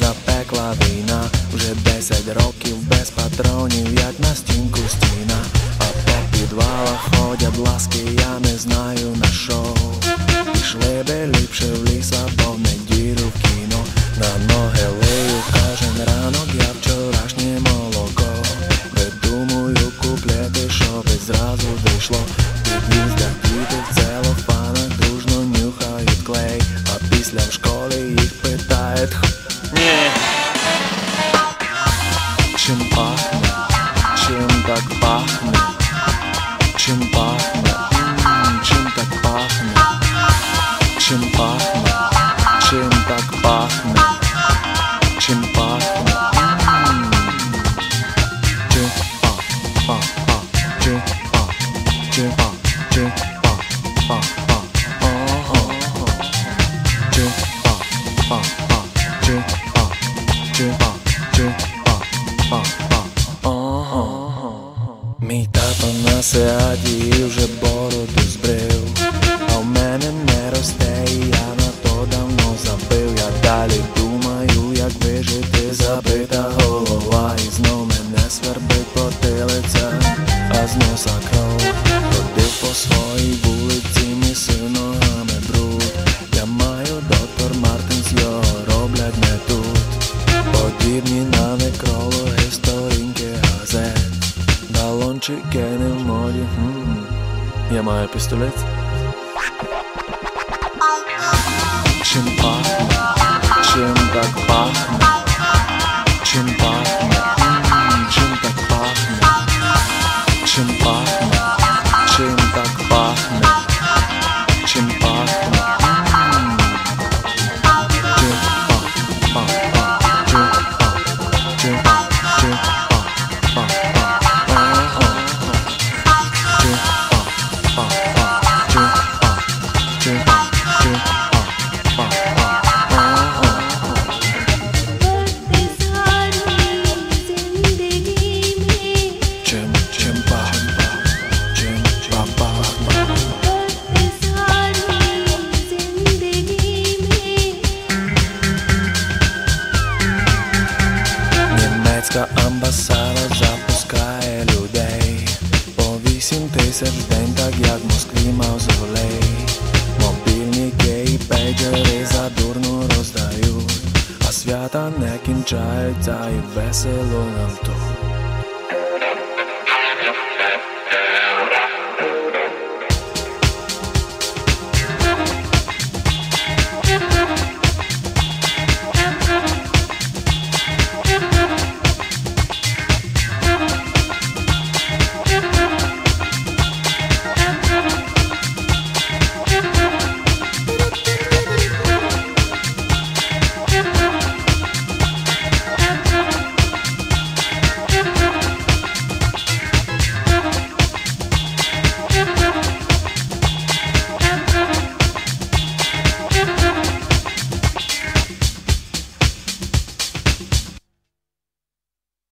запекла війна, вже десять років без патронів, як на стінку стіна, а по підвалах ходять ласки. Czym pachnę? Czym tak pachnę? Czym pachnę? Mm, czym tak pachnę? Czym pachnę? Czym tak pachnę? Czym pachnę? Mm. Czy pa, pa, pa, czy pa, czy pa, czy pa, pa, pa, o, o, o. Czy pa, pa. На сеаді вже бороду збрив, а в мене не росте, і я на то давно забив. Я далі думаю, як вижити, забита голова, і знов мене свербить потилиця, а з носа кров ходив по своїй вулиці, čekaj, ne morje. Hmm. Ja, moja pistolet. Čim pachne, čim tak pachne, čim pachne, hmm. čim tak pachne, čim pachne. Німецька амбасада запускає людей. По вісім тисяч день, так як в Москві мавзолей Мобільники і пейджери задурно роздають. А свята не кінчаються і весело нам тут